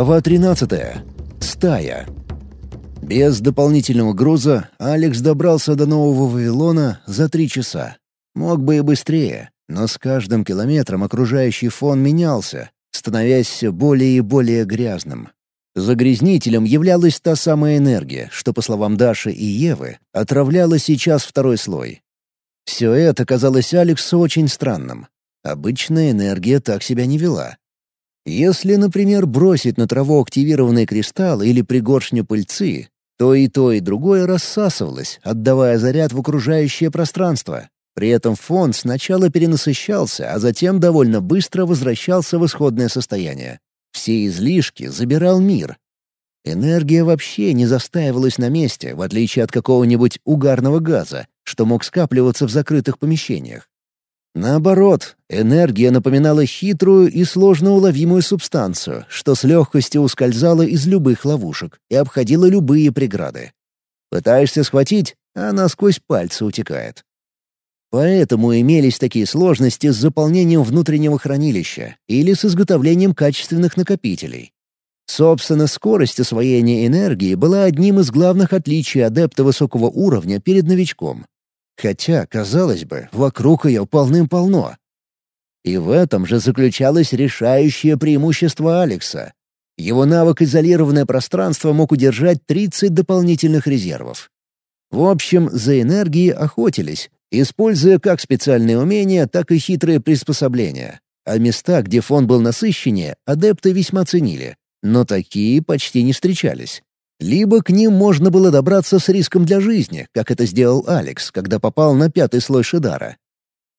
Глава 13. Стая. Без дополнительного груза Алекс добрался до Нового Вавилона за три часа. Мог бы и быстрее, но с каждым километром окружающий фон менялся, становясь все более и более грязным. Загрязнителем являлась та самая энергия, что, по словам Даши и Евы, отравляла сейчас второй слой. Все это казалось Алексу очень странным. Обычная энергия так себя не вела. Если, например, бросить на траву активированный кристалл или пригоршню пыльцы, то и то, и другое рассасывалось, отдавая заряд в окружающее пространство. При этом фон сначала перенасыщался, а затем довольно быстро возвращался в исходное состояние. Все излишки забирал мир. Энергия вообще не застаивалась на месте, в отличие от какого-нибудь угарного газа, что мог скапливаться в закрытых помещениях. Наоборот, энергия напоминала хитрую и сложно уловимую субстанцию, что с легкостью ускользала из любых ловушек и обходила любые преграды. Пытаешься схватить, а она сквозь пальцы утекает. Поэтому имелись такие сложности с заполнением внутреннего хранилища или с изготовлением качественных накопителей. Собственно, скорость освоения энергии была одним из главных отличий адепта высокого уровня перед новичком. Хотя, казалось бы, вокруг ее полным-полно. И в этом же заключалось решающее преимущество Алекса. Его навык изолированное пространство мог удержать 30 дополнительных резервов. В общем, за энергией охотились, используя как специальные умения, так и хитрые приспособления. А места, где фон был насыщеннее, адепты весьма ценили. Но такие почти не встречались. Либо к ним можно было добраться с риском для жизни, как это сделал Алекс, когда попал на пятый слой Шидара.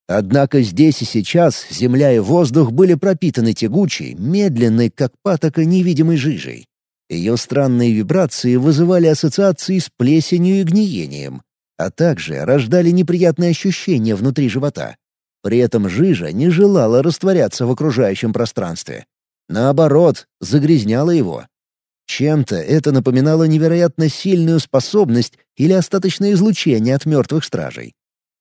Однако здесь и сейчас земля и воздух были пропитаны тягучей, медленной, как патока, невидимой жижей. Ее странные вибрации вызывали ассоциации с плесенью и гниением, а также рождали неприятные ощущения внутри живота. При этом жижа не желала растворяться в окружающем пространстве. Наоборот, загрязняла его, чем-то это напоминало невероятно сильную способность или остаточное излучение от мертвых стражей.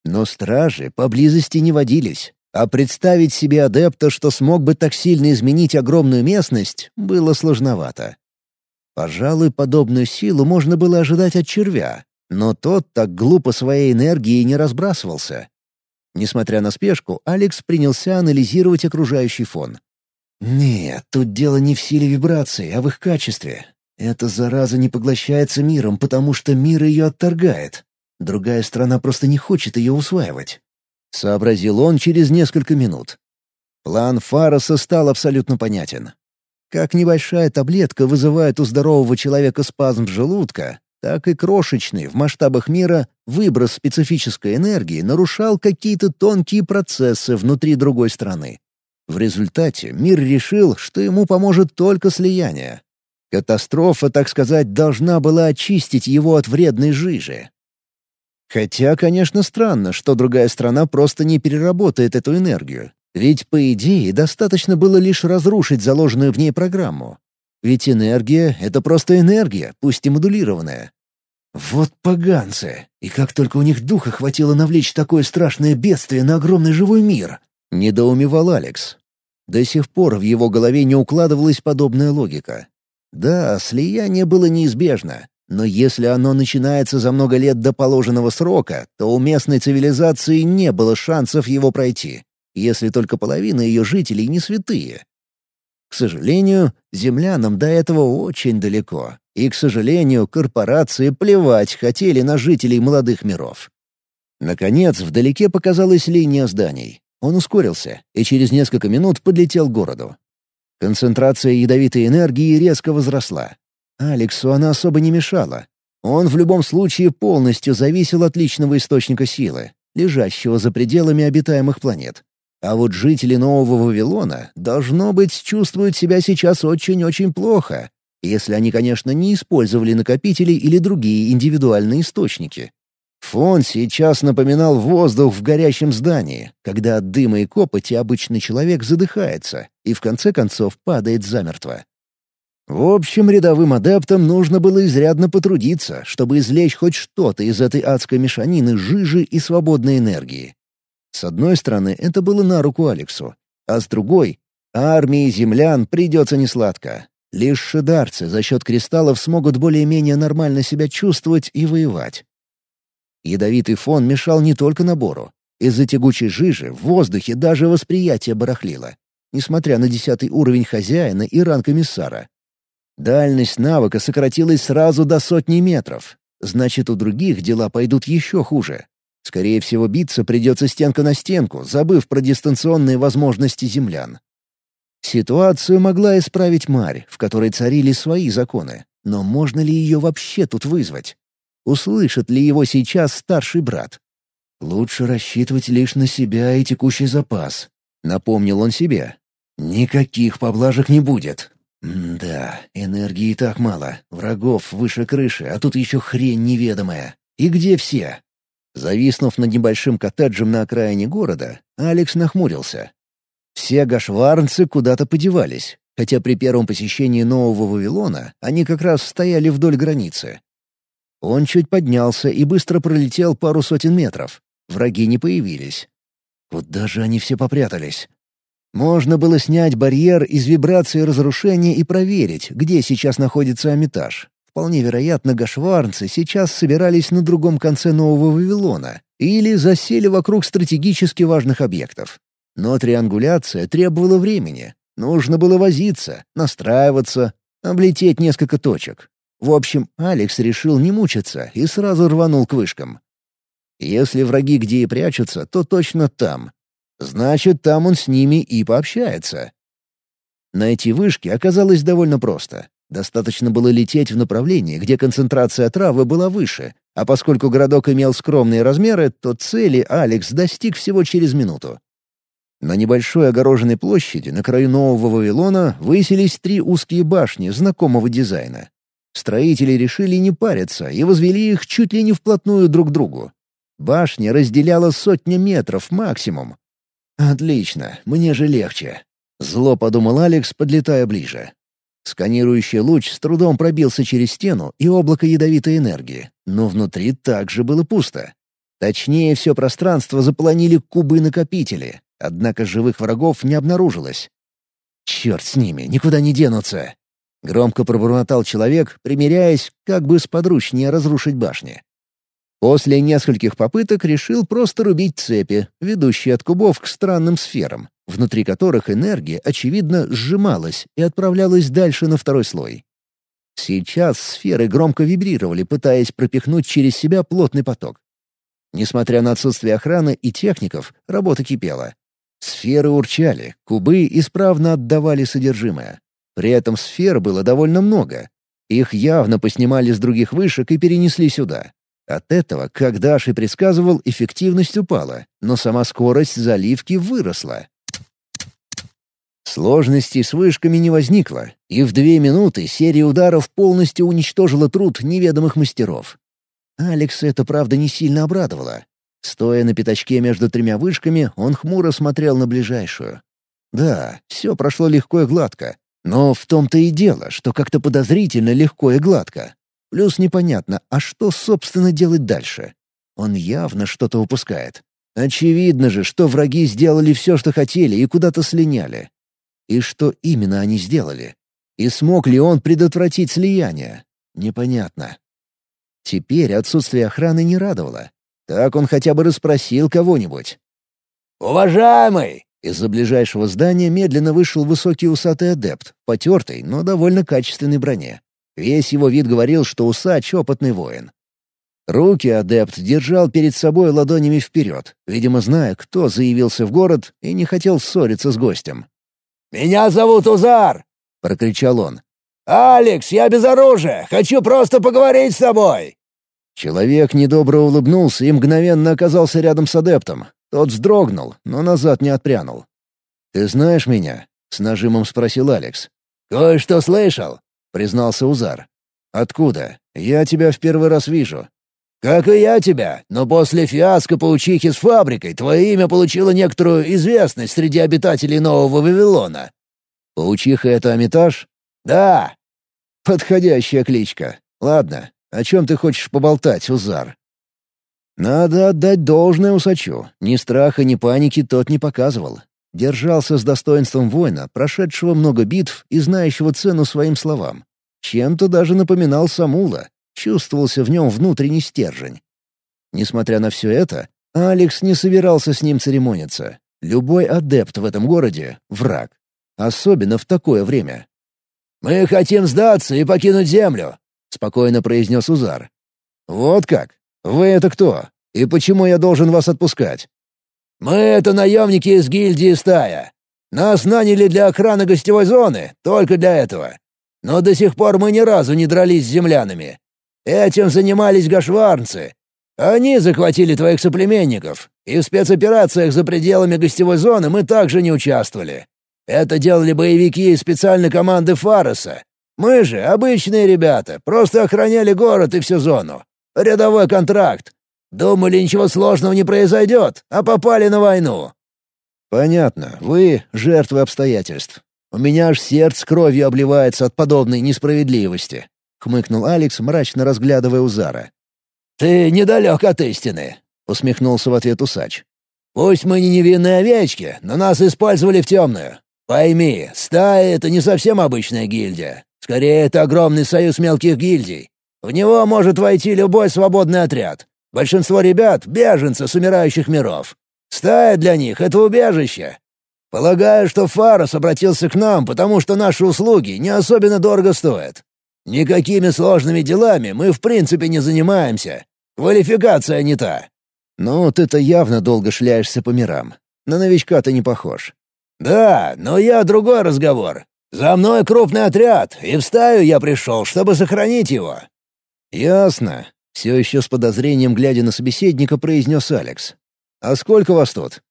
Но стражи поблизости не водились, а представить себе адепта, что смог бы так сильно изменить огромную местность, было сложновато. Пожалуй, подобную силу можно было ожидать от червя, но тот так глупо своей энергией не разбрасывался. Несмотря на спешку, Алекс принялся анализировать окружающий фон. Нет, тут дело не в силе вибраций, а в их качестве. Эта зараза не поглощается миром, потому что мир ее отторгает. Другая страна просто не хочет ее усваивать. Сообразил он через несколько минут. План Фароса стал абсолютно понятен. Как небольшая таблетка вызывает у здорового человека спазм желудка, так и крошечный в масштабах мира выброс специфической энергии нарушал какие-то тонкие процессы внутри другой страны. В результате мир решил, что ему поможет только слияние. Катастрофа, так сказать, должна была очистить его от вредной жижи. Хотя, конечно, странно, что другая страна просто не переработает эту энергию. Ведь, по идее, достаточно было лишь разрушить заложенную в ней программу. Ведь энергия — это просто энергия, пусть и модулированная. Вот поганцы! И как только у них духа хватило навлечь такое страшное бедствие на огромный живой мир! — недоумевал Алекс. До сих пор в его голове не укладывалась подобная логика. Да, слияние было неизбежно, но если оно начинается за много лет до положенного срока, то у местной цивилизации не было шансов его пройти, если только половина ее жителей не святые. К сожалению, землянам до этого очень далеко, и, к сожалению, корпорации плевать хотели на жителей молодых миров. Наконец, вдалеке показалась линия зданий. Он ускорился и через несколько минут подлетел к городу. Концентрация ядовитой энергии резко возросла. Алексу она особо не мешала. Он в любом случае полностью зависел от личного источника силы, лежащего за пределами обитаемых планет. А вот жители Нового Вавилона, должно быть, чувствуют себя сейчас очень-очень плохо, если они, конечно, не использовали накопители или другие индивидуальные источники. Фон сейчас напоминал воздух в горящем здании, когда от дыма и копоти обычный человек задыхается и в конце концов падает замертво. В общем, рядовым адептам нужно было изрядно потрудиться, чтобы извлечь хоть что-то из этой адской мешанины жижи и свободной энергии. С одной стороны, это было на руку Алексу, а с другой — армии землян придется несладко. Лишь шидарцы за счет кристаллов смогут более-менее нормально себя чувствовать и воевать. Ядовитый фон мешал не только набору. Из-за тягучей жижи в воздухе даже восприятие барахлило, несмотря на десятый уровень хозяина и ранг комиссара. Дальность навыка сократилась сразу до сотни метров. Значит, у других дела пойдут еще хуже. Скорее всего, биться придется стенка на стенку, забыв про дистанционные возможности землян. Ситуацию могла исправить Марь, в которой царили свои законы. Но можно ли ее вообще тут вызвать? Услышит ли его сейчас старший брат? «Лучше рассчитывать лишь на себя и текущий запас», — напомнил он себе. «Никаких поблажек не будет. М да, энергии так мало, врагов выше крыши, а тут еще хрень неведомая. И где все?» Зависнув над небольшим коттеджем на окраине города, Алекс нахмурился. Все гашварнцы куда-то подевались, хотя при первом посещении Нового Вавилона они как раз стояли вдоль границы. Он чуть поднялся и быстро пролетел пару сотен метров. Враги не появились. Куда же они все попрятались? Можно было снять барьер из вибрации разрушения и проверить, где сейчас находится Амитаж. Вполне вероятно, гашварнцы сейчас собирались на другом конце Нового Вавилона или засели вокруг стратегически важных объектов. Но триангуляция требовала времени. Нужно было возиться, настраиваться, облететь несколько точек. В общем, Алекс решил не мучиться и сразу рванул к вышкам. Если враги где и прячутся, то точно там. Значит, там он с ними и пообщается. Найти вышки оказалось довольно просто. Достаточно было лететь в направлении, где концентрация травы была выше, а поскольку городок имел скромные размеры, то цели Алекс достиг всего через минуту. На небольшой огороженной площади на краю Нового Вавилона высились три узкие башни знакомого дизайна. Строители решили не париться и возвели их чуть ли не вплотную друг к другу. Башня разделяла сотня метров максимум. «Отлично, мне же легче», — зло подумал Алекс, подлетая ближе. Сканирующий луч с трудом пробился через стену и облако ядовитой энергии, но внутри также было пусто. Точнее, все пространство заполонили кубы-накопители, однако живых врагов не обнаружилось. «Черт с ними, никуда не денутся!» Громко пробормотал человек, примеряясь, как бы сподручнее разрушить башни. После нескольких попыток решил просто рубить цепи, ведущие от кубов к странным сферам, внутри которых энергия, очевидно, сжималась и отправлялась дальше на второй слой. Сейчас сферы громко вибрировали, пытаясь пропихнуть через себя плотный поток. Несмотря на отсутствие охраны и техников, работа кипела. Сферы урчали, кубы исправно отдавали содержимое. При этом сфер было довольно много. Их явно поснимали с других вышек и перенесли сюда. От этого, как Даша предсказывал, эффективность упала, но сама скорость заливки выросла. Сложностей с вышками не возникло, и в две минуты серия ударов полностью уничтожила труд неведомых мастеров. Алекс это, правда, не сильно обрадовало. Стоя на пятачке между тремя вышками, он хмуро смотрел на ближайшую. Да, все прошло легко и гладко. Но в том-то и дело, что как-то подозрительно легко и гладко. Плюс непонятно, а что, собственно, делать дальше? Он явно что-то упускает. Очевидно же, что враги сделали все, что хотели, и куда-то слиняли. И что именно они сделали? И смог ли он предотвратить слияние? Непонятно. Теперь отсутствие охраны не радовало. Так он хотя бы расспросил кого-нибудь. «Уважаемый!» Из-за ближайшего здания медленно вышел высокий усатый адепт, потертый, но довольно качественной броне. Весь его вид говорил, что усач — опытный воин. Руки адепт держал перед собой ладонями вперед, видимо, зная, кто заявился в город и не хотел ссориться с гостем. «Меня зовут Узар!» — прокричал он. «Алекс, я без оружия! Хочу просто поговорить с тобой!» Человек недобро улыбнулся и мгновенно оказался рядом с адептом. Тот вздрогнул, но назад не отпрянул. «Ты знаешь меня?» — с нажимом спросил Алекс. «Кое-что слышал», — признался Узар. «Откуда? Я тебя в первый раз вижу». «Как и я тебя, но после фиаско паучихи с фабрикой твое имя получило некоторую известность среди обитателей Нового Вавилона». «Паучиха — это Амитаж?» «Да». «Подходящая кличка. Ладно, о чем ты хочешь поболтать, Узар?» Надо отдать должное усачу. Ни страха, ни паники тот не показывал. Держался с достоинством воина, прошедшего много битв и знающего цену своим словам. Чем-то даже напоминал Самула. Чувствовался в нем внутренний стержень. Несмотря на все это, Алекс не собирался с ним церемониться. Любой адепт в этом городе — враг. Особенно в такое время. «Мы хотим сдаться и покинуть землю», — спокойно произнес Узар. «Вот как? Вы это кто? И почему я должен вас отпускать?» «Мы — это наемники из гильдии стая. Нас наняли для охраны гостевой зоны, только для этого. Но до сих пор мы ни разу не дрались с землянами. Этим занимались гашварнцы. Они захватили твоих соплеменников, и в спецоперациях за пределами гостевой зоны мы также не участвовали. Это делали боевики из специальной команды Фароса. Мы же, обычные ребята, просто охраняли город и всю зону. Рядовой контракт. Думали, ничего сложного не произойдет, а попали на войну». «Понятно. Вы — жертвы обстоятельств. У меня аж сердце кровью обливается от подобной несправедливости», — хмыкнул Алекс, мрачно разглядывая Узара. «Ты недалек от истины», — усмехнулся в ответ усач. «Пусть мы не невинные овечки, но нас использовали в темную. Пойми, стая — это не совсем обычная гильдия. Скорее, это огромный союз мелких гильдий. В него может войти любой свободный отряд. Большинство ребят — беженцы с умирающих миров. Стая для них — это убежище. Полагаю, что Фарос обратился к нам, потому что наши услуги не особенно дорого стоят. Никакими сложными делами мы в принципе не занимаемся. Квалификация не та». «Ну, ты-то явно долго шляешься по мирам. На новичка ты не похож». «Да, но я другой разговор. За мной крупный отряд, и в стаю я пришел, чтобы сохранить его». «Ясно. Все еще с подозрением, глядя на собеседника, произнес Алекс. «А сколько вас тут?»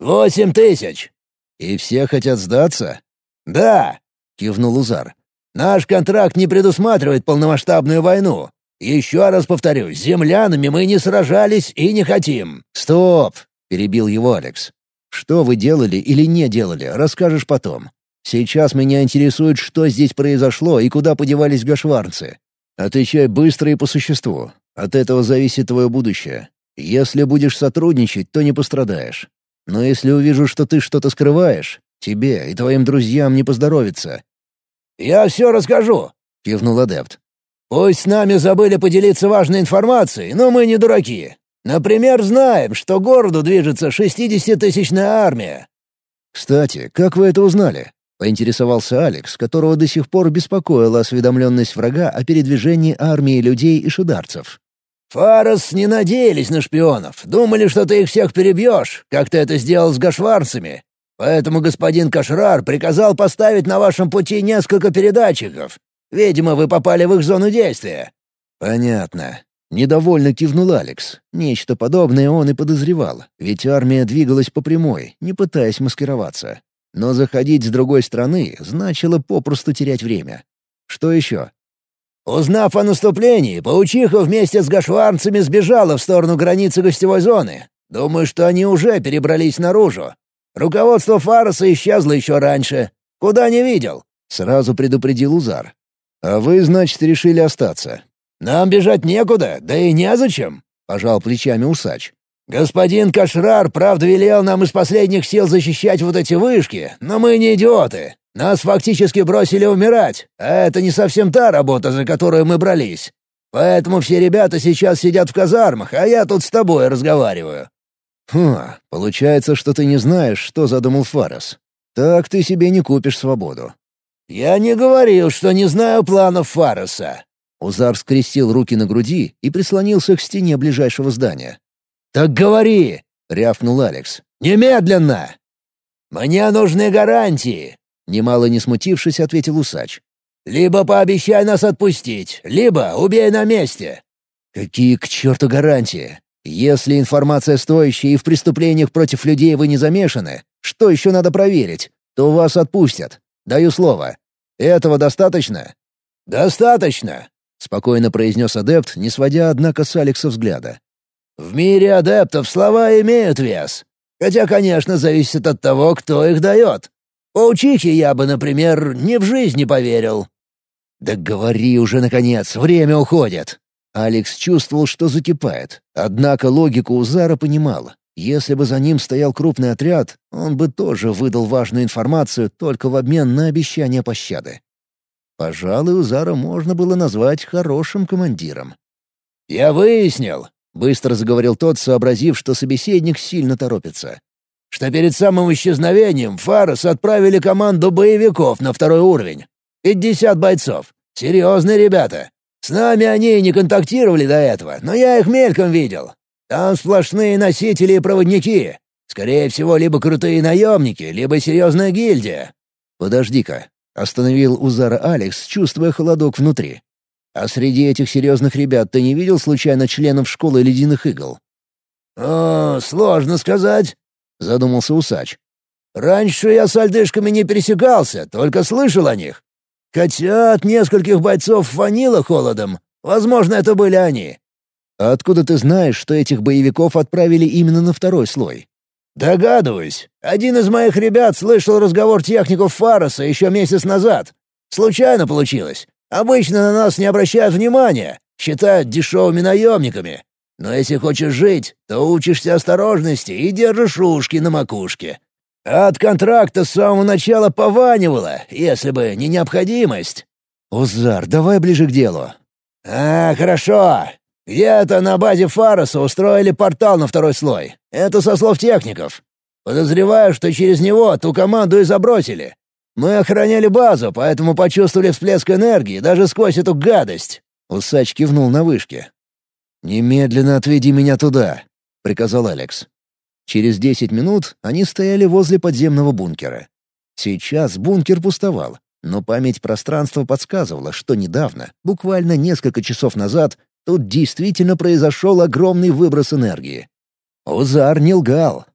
«Восемь тысяч». «И все хотят сдаться?» «Да», — кивнул Узар. «Наш контракт не предусматривает полномасштабную войну. Еще раз повторю, с землянами мы не сражались и не хотим». «Стоп!» — перебил его Алекс. «Что вы делали или не делали, расскажешь потом. Сейчас меня интересует, что здесь произошло и куда подевались гашварцы. Отвечай быстро и по существу. От этого зависит твое будущее. Если будешь сотрудничать, то не пострадаешь. Но если увижу, что ты что-то скрываешь, тебе и твоим друзьям не поздоровится». «Я все расскажу», — кивнул адепт. «Пусть с нами забыли поделиться важной информацией, но мы не дураки. Например, знаем, что городу движется шестидесятитысячная армия». «Кстати, как вы это узнали?» — поинтересовался Алекс, которого до сих пор беспокоила осведомленность врага о передвижении армии людей и шидарцев. «Фарос не надеялись на шпионов, думали, что ты их всех перебьешь, как ты это сделал с гашварцами. Поэтому господин Кашрар приказал поставить на вашем пути несколько передатчиков. Видимо, вы попали в их зону действия». «Понятно». Недовольно кивнул Алекс. Нечто подобное он и подозревал, ведь армия двигалась по прямой, не пытаясь маскироваться. Но заходить с другой стороны значило попросту терять время. Что еще? Узнав о наступлении, паучиха вместе с гашварцами сбежала в сторону границы гостевой зоны. Думаю, что они уже перебрались наружу. Руководство Фароса исчезло еще раньше. Куда не видел?» Сразу предупредил Узар. «А вы, значит, решили остаться?» «Нам бежать некуда, да и незачем», — пожал плечами усач. «Господин Кашрар, правда, велел нам из последних сил защищать вот эти вышки, но мы не идиоты. Нас фактически бросили умирать, а это не совсем та работа, за которую мы брались. Поэтому все ребята сейчас сидят в казармах, а я тут с тобой разговариваю». «Хм, получается, что ты не знаешь, что задумал Фарас. Так ты себе не купишь свободу». «Я не говорил, что не знаю планов Фараса». Узар скрестил руки на груди и прислонился к стене ближайшего здания. «Так говори!» — рявкнул Алекс. «Немедленно!» «Мне нужны гарантии!» — немало не смутившись, ответил усач. «Либо пообещай нас отпустить, либо убей на месте!» «Какие к черту гарантии? Если информация стоящая и в преступлениях против людей вы не замешаны, что еще надо проверить, то вас отпустят. Даю слово. Этого достаточно?» «Достаточно!» — спокойно произнес адепт, не сводя, однако, с Алекса взгляда. В мире адептов слова имеют вес. Хотя, конечно, зависит от того, кто их дает. Паучихе я бы, например, ни в жизни поверил». «Да говори уже, наконец, время уходит!» Алекс чувствовал, что закипает. Однако логику Узара понимал. Если бы за ним стоял крупный отряд, он бы тоже выдал важную информацию только в обмен на обещание пощады. Пожалуй, Узара можно было назвать хорошим командиром. «Я выяснил», — быстро заговорил тот, сообразив, что собеседник сильно торопится, «что перед самым исчезновением Фарос отправили команду боевиков на второй уровень. Пятьдесят бойцов. Серьезные ребята. С нами они не контактировали до этого, но я их мельком видел. Там сплошные носители и проводники. Скорее всего, либо крутые наемники, либо серьезная гильдия». «Подожди-ка», — остановил Узара Алекс, чувствуя холодок внутри. «А среди этих серьезных ребят ты не видел случайно членов школы ледяных игл?» «О, сложно сказать», — задумался Усач. «Раньше я с альдышками не пересекался, только слышал о них. Хотя от нескольких бойцов фанило холодом. Возможно, это были они. А откуда ты знаешь, что этих боевиков отправили именно на второй слой? Догадываюсь. Один из моих ребят слышал разговор техников Фароса еще месяц назад. Случайно получилось. Обычно на нас не обращают внимания, считают дешевыми наемниками. Но если хочешь жить, то учишься осторожности и держишь ушки на макушке. От контракта с самого начала пованивало, если бы не необходимость. «Узар, давай ближе к делу». «А, хорошо. Где-то на базе Фароса устроили портал на второй слой. Это со слов техников. Подозреваю, что через него ту команду и забросили. Мы охраняли базу, поэтому почувствовали всплеск энергии даже сквозь эту гадость». Усач кивнул на вышке. «Немедленно отведи меня туда», — приказал Алекс. Через десять минут они стояли возле подземного бункера. Сейчас бункер пустовал, но память пространства подсказывала, что недавно, буквально несколько часов назад, Тут действительно произошел огромный выброс энергии. Узар не лгал.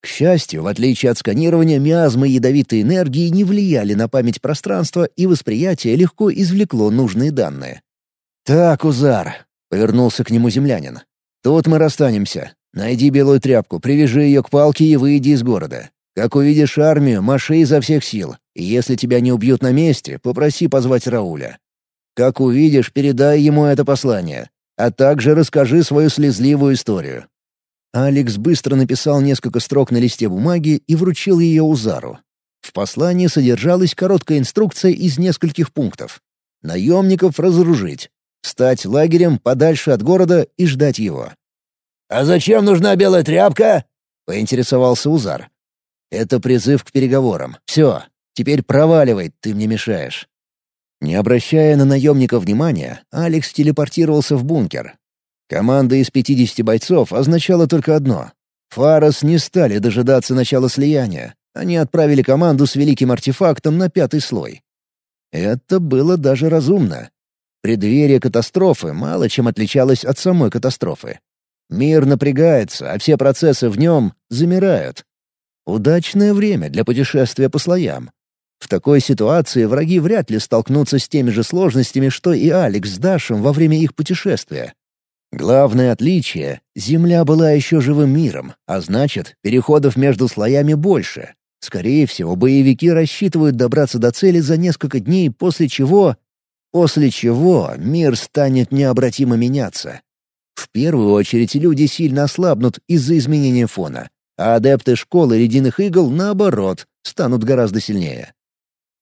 К счастью, в отличие от сканирования, миазмы ядовитой энергии не влияли на память пространства, и восприятие легко извлекло нужные данные. «Так, Узар», — повернулся к нему землянин. «Тут мы расстанемся. Найди белую тряпку, привяжи ее к палке и выйди из города. Как увидишь армию, маши изо всех сил. И если тебя не убьют на месте, попроси позвать Рауля. Как увидишь, передай ему это послание, а также расскажи свою слезливую историю». Алекс быстро написал несколько строк на листе бумаги и вручил ее Узару. В послании содержалась короткая инструкция из нескольких пунктов. Наемников разоружить, стать лагерем подальше от города и ждать его. «А зачем нужна белая тряпка?» — поинтересовался Узар. «Это призыв к переговорам. Все, теперь проваливай, ты мне мешаешь». Не обращая на наемника внимания, Алекс телепортировался в бункер. Команда из 50 бойцов означала только одно. Фарос не стали дожидаться начала слияния. Они отправили команду с великим артефактом на пятый слой. Это было даже разумно. Преддверие катастрофы мало чем отличалось от самой катастрофы. Мир напрягается, а все процессы в нем замирают. Удачное время для путешествия по слоям. В такой ситуации враги вряд ли столкнутся с теми же сложностями, что и Алекс с Дашем во время их путешествия. Главное отличие — Земля была еще живым миром, а значит, переходов между слоями больше. Скорее всего, боевики рассчитывают добраться до цели за несколько дней, после чего... После чего мир станет необратимо меняться. В первую очередь люди сильно ослабнут из-за изменения фона, а адепты школы ледяных игл, наоборот, станут гораздо сильнее.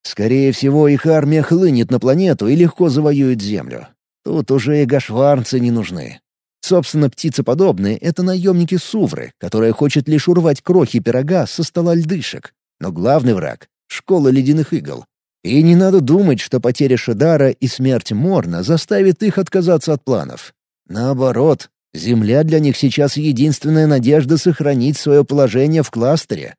Скорее всего, их армия хлынет на планету и легко завоюет Землю. Тут уже и гашварцы не нужны. Собственно, птицеподобные — это наемники Сувры, которые хочет лишь урвать крохи пирога со стола льдышек. Но главный враг — школа ледяных игл. И не надо думать, что потеря Шадара и смерть Морна заставит их отказаться от планов. Наоборот, Земля для них сейчас единственная надежда сохранить свое положение в кластере,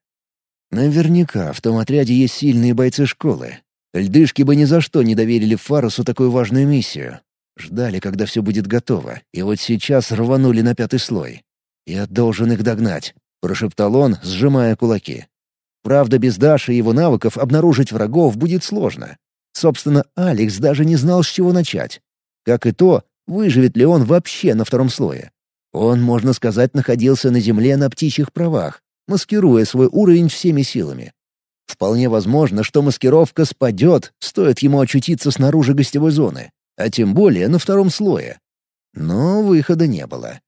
Наверняка в том отряде есть сильные бойцы школы. Льдышки бы ни за что не доверили Фарусу такую важную миссию. Ждали, когда все будет готово, и вот сейчас рванули на пятый слой. «Я должен их догнать», — прошептал он, сжимая кулаки. Правда, без Даши и его навыков обнаружить врагов будет сложно. Собственно, Алекс даже не знал, с чего начать. Как и то, выживет ли он вообще на втором слое. Он, можно сказать, находился на земле на птичьих правах, маскируя свой уровень всеми силами. Вполне возможно, что маскировка спадет, стоит ему очутиться снаружи гостевой зоны, а тем более на втором слое. Но выхода не было.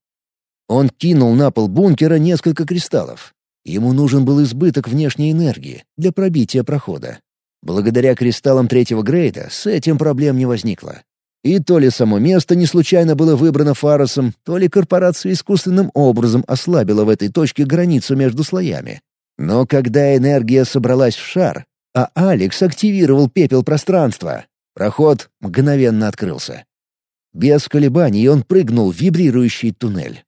Он кинул на пол бункера несколько кристаллов. Ему нужен был избыток внешней энергии для пробития прохода. Благодаря кристаллам третьего грейда с этим проблем не возникло. И то ли само место не случайно было выбрано Фаросом, то ли корпорация искусственным образом ослабила в этой точке границу между слоями. Но когда энергия собралась в шар, а Алекс активировал пепел пространства, проход мгновенно открылся. Без колебаний он прыгнул в вибрирующий туннель.